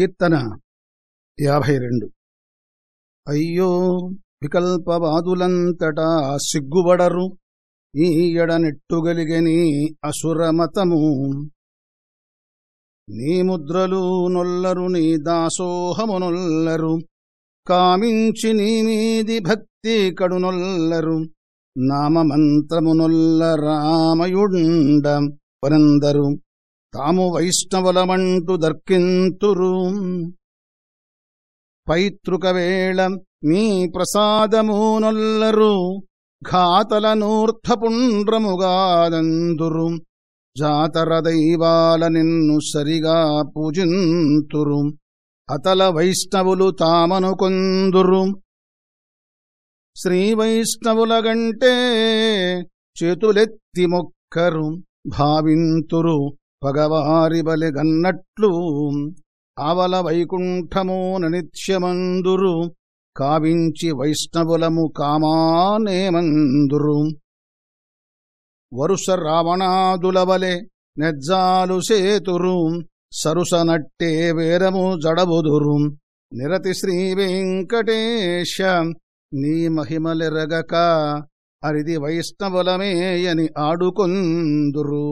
కీర్తన యాభై రెండు. అయ్యో వికల్పవాదులంతటా సిగ్గుబడరు. ఈయడనెట్టుగలిగని అసురమతము. నీ ముద్రలు నొల్లరు నీ దాసోహమునొల్లరు కామించి నీమీది భక్తి కడునొల్లరు నామమంత్రమునొల్ల రామయుండ పరందరు. తాము వైష్ణవులమంటు దర్కింతురు. పైతృకవేళ మీ ప్రసాదమూనొల్లరు ఘాతలనూర్ధపుండ్రముగాదందురు జాతర దైవాల నిన్ను సరిగా పూజింతురు. అతల వైష్ణవులు తామనుకొందురు శ్రీ వైష్ణవుల గంటే చేతులెత్తి మొక్కరు భావింతురు. పగవారి బలిగన్నట్లు ఆవల వైకుంఠమోన నిత్యమందురు కావించి వైష్ణవులము కామానేమందురు. వరుస రావణాదులవలె నెజ్జాలు సేతురు సరుసనట్టే వేరము జడబుదురు. నిరతి శ్రీ వెంకటేశ నీ మహిమలెరగక అరిది వైష్ణవులమేయని ఆడుకొందురు.